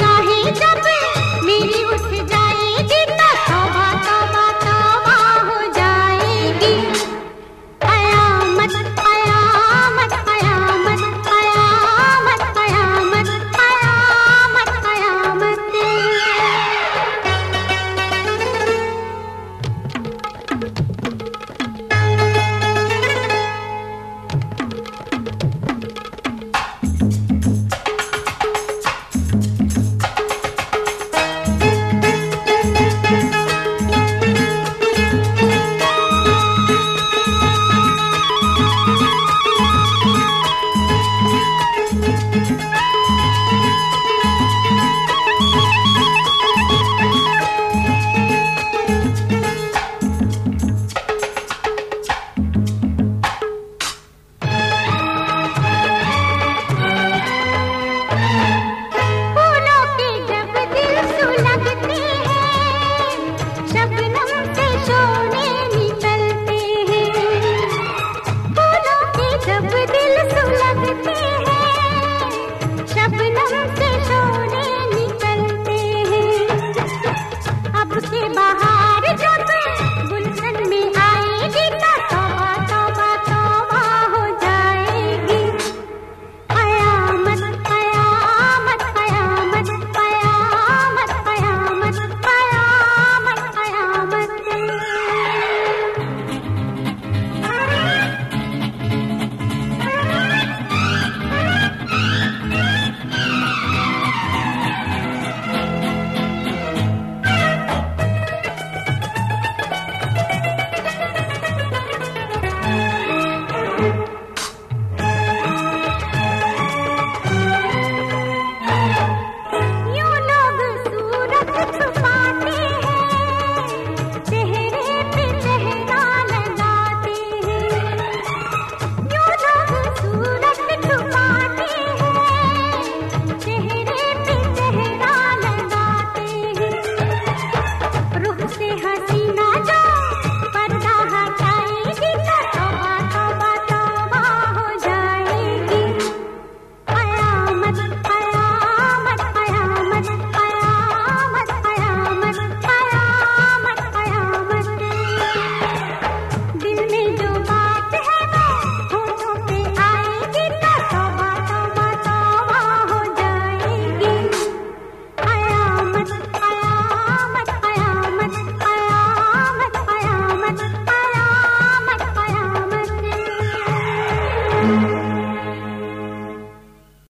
जा